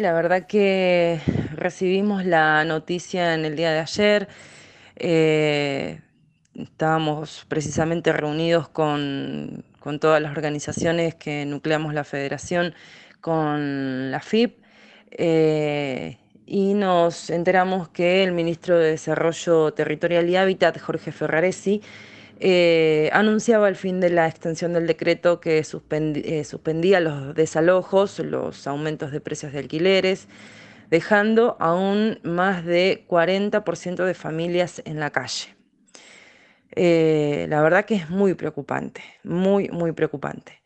La verdad que recibimos la noticia en el día de ayer. Eh, estábamos precisamente reunidos con, todas las organizaciones que nucleamos la federación, con la FIP, eh, y nos enteramos que el ministro de Desarrollo Territorial y Hábitat, Jorge Ferraresi, eh, anunciaba el fin de la extensión del decreto que eh, suspendía los desalojos, los aumentos de precios de alquileres, dejando aún más de 40% de familias en la calle. Eh, la verdad que es muy preocupante, muy, muy preocupante.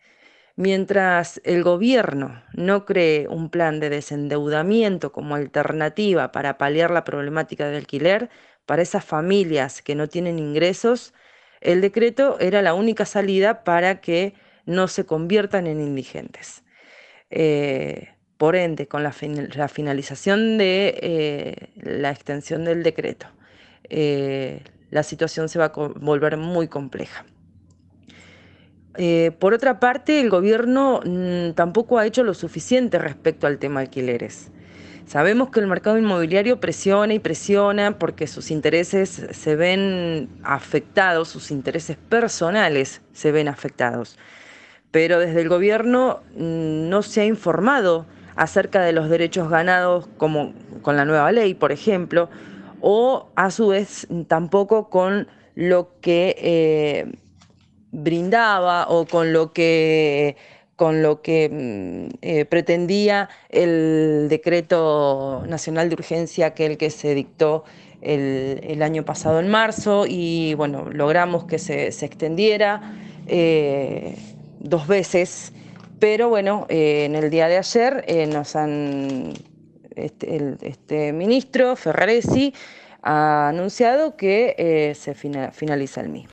Mientras el gobierno no cree un plan de desendeudamiento como alternativa para paliar la problemática del alquiler, para esas familias que no tienen ingresos, el decreto era la única salida para que no se conviertan en indigentes. Eh, por ende, con la, finalización de eh, la extensión del decreto, eh, la situación se va a volver muy compleja. por otra parte, el gobierno mm, tampoco ha hecho lo suficiente respecto al tema alquileres. Sabemos que el mercado inmobiliario presiona y presiona porque sus intereses se ven afectados, sus intereses personales se ven afectados. Pero desde el gobierno mm, no se ha informado acerca de los derechos ganados como con la nueva ley, por ejemplo, o a su vez tampoco con lo que eh, brindaba o con lo que con lo que mm, eh, pretendía el decreto nacional de urgencia, aquel que se dictó el, año pasado en marzo, y bueno, logramos que se, extendiera eh, dos veces, pero bueno, eh, en el día de ayer nos han, este, este ministro Ferraresi ha anunciado que se finaliza el mismo.